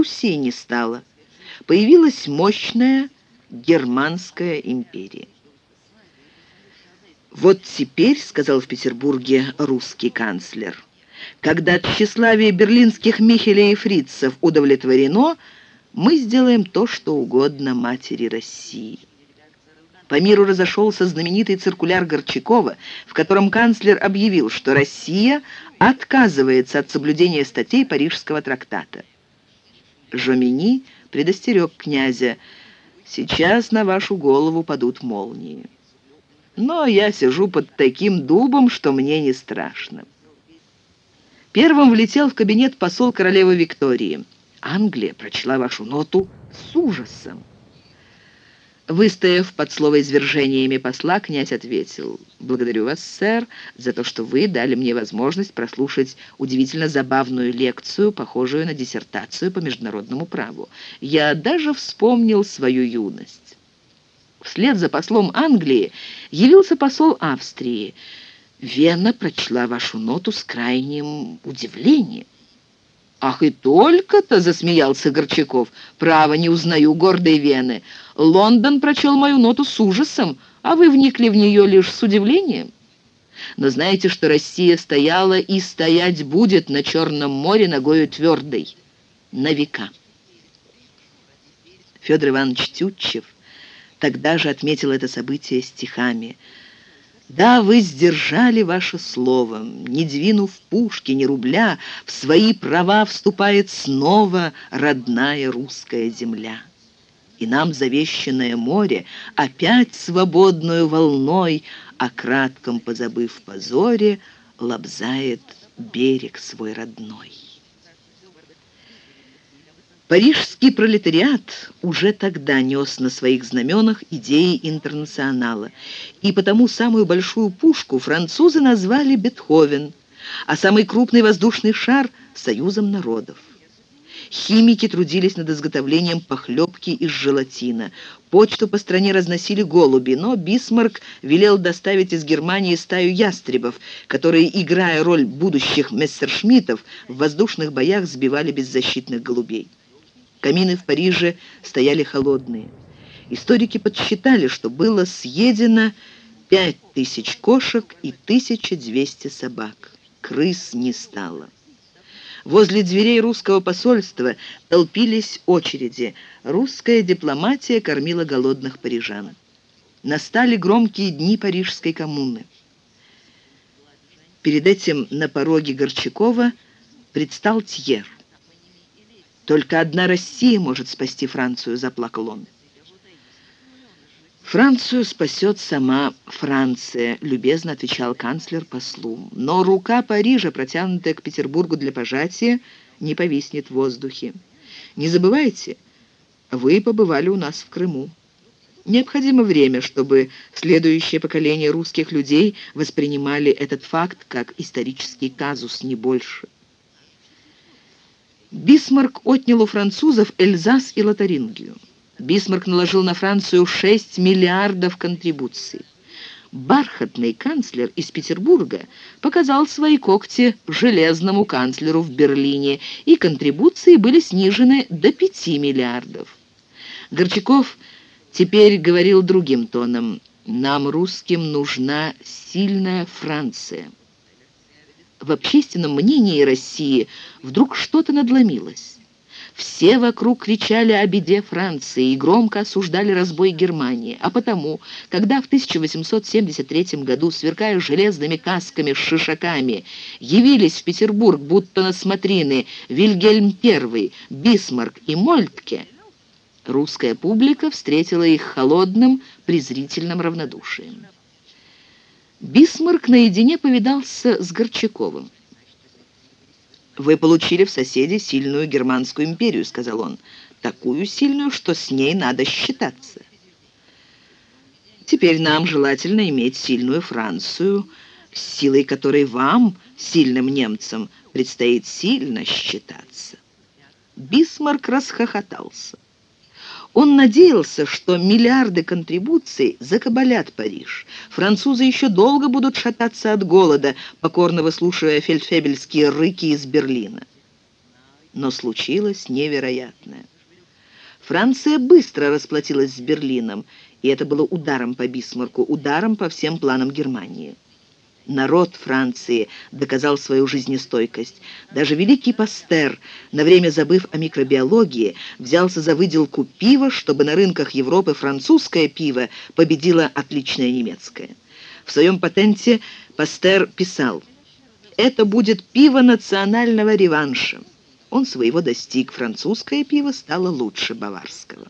Пруссии не стало. Появилась мощная Германская империя. «Вот теперь, — сказал в Петербурге русский канцлер, — когда тщеславие берлинских Михеля и фрицев удовлетворено, мы сделаем то, что угодно матери России». По миру разошелся знаменитый циркуляр Горчакова, в котором канцлер объявил, что Россия отказывается от соблюдения статей Парижского трактата. Жомини предостерег князя, «Сейчас на вашу голову падут молнии». Но я сижу под таким дубом, что мне не страшно. Первым влетел в кабинет посол королевы Виктории. Англия прочла вашу ноту с ужасом. Выстояв под словоизвержениями посла, князь ответил, «Благодарю вас, сэр, за то, что вы дали мне возможность прослушать удивительно забавную лекцию, похожую на диссертацию по международному праву. Я даже вспомнил свою юность». Вслед за послом Англии явился посол Австрии. «Вена прочла вашу ноту с крайним удивлением». «Ах, и только-то!» — засмеялся Горчаков. «Право, не узнаю гордой Вены. Лондон прочел мою ноту с ужасом, а вы вникли в нее лишь с удивлением. Но знаете, что Россия стояла и стоять будет на Черном море ногою твердой. На века». Федор Иванович Тютчев тогда же отметил это событие стихами – да, вы сдержали ваше слово, не двинув пушки, ни рубля, в свои права вступает снова родная русская земля. И нам завещанное море опять свободную волной, о кратком позабыв позоре, лобзает берег свой родной. Парижский пролетариат уже тогда нес на своих знаменах идеи интернационала, и потому самую большую пушку французы назвали Бетховен, а самый крупный воздушный шар — Союзом народов. Химики трудились над изготовлением похлебки из желатина. Почту по стране разносили голуби, но Бисмарк велел доставить из Германии стаю ястребов, которые, играя роль будущих мессершмиттов, в воздушных боях сбивали беззащитных голубей. Камины в Париже стояли холодные. Историки подсчитали, что было съедено 5000 кошек и 1200 собак. Крыс не стало. Возле дверей русского посольства толпились очереди. Русская дипломатия кормила голодных парижан. Настали громкие дни Парижской коммуны. Перед этим на пороге Горчакова предстал Тьер. Только одна Россия может спасти Францию, заплакал он. «Францию спасет сама Франция», — любезно отвечал канцлер послу. «Но рука Парижа, протянутая к Петербургу для пожатия, не повиснет в воздухе. Не забывайте, вы побывали у нас в Крыму. Необходимо время, чтобы следующее поколение русских людей воспринимали этот факт как исторический казус, не больше». Бисмарк отнял у французов Эльзас и Лотарингию. Бисмарк наложил на Францию 6 миллиардов контрибуций. Бархатный канцлер из Петербурга показал свои когти железному канцлеру в Берлине, и контрибуции были снижены до 5 миллиардов. Горчаков теперь говорил другим тоном. «Нам, русским, нужна сильная Франция» в общественном мнении России вдруг что-то надломилось. Все вокруг кричали о беде Франции и громко осуждали разбой Германии. А потому, когда в 1873 году, сверкая железными касками с шишаками, явились в Петербург, будто на смотрины, Вильгельм I, Бисмарк и Мольтке, русская публика встретила их холодным, презрительным равнодушием. Бисмарк наедине повидался с Горчаковым. «Вы получили в соседе сильную германскую империю», — сказал он. «Такую сильную, что с ней надо считаться. Теперь нам желательно иметь сильную Францию, с силой которой вам, сильным немцам, предстоит сильно считаться». Бисмарк расхохотался. Он надеялся, что миллиарды контрибуций закабалят Париж. Французы еще долго будут шататься от голода, покорно выслушивая фельдфебельские рыки из Берлина. Но случилось невероятное. Франция быстро расплатилась с Берлином, и это было ударом по Бисмарку, ударом по всем планам Германии. Народ Франции доказал свою жизнестойкость. Даже великий Пастер, на время забыв о микробиологии, взялся за выделку пива, чтобы на рынках Европы французское пиво победило отличное немецкое. В своем патенте Пастер писал «Это будет пиво национального реванша». Он своего достиг, французское пиво стало лучше баварского.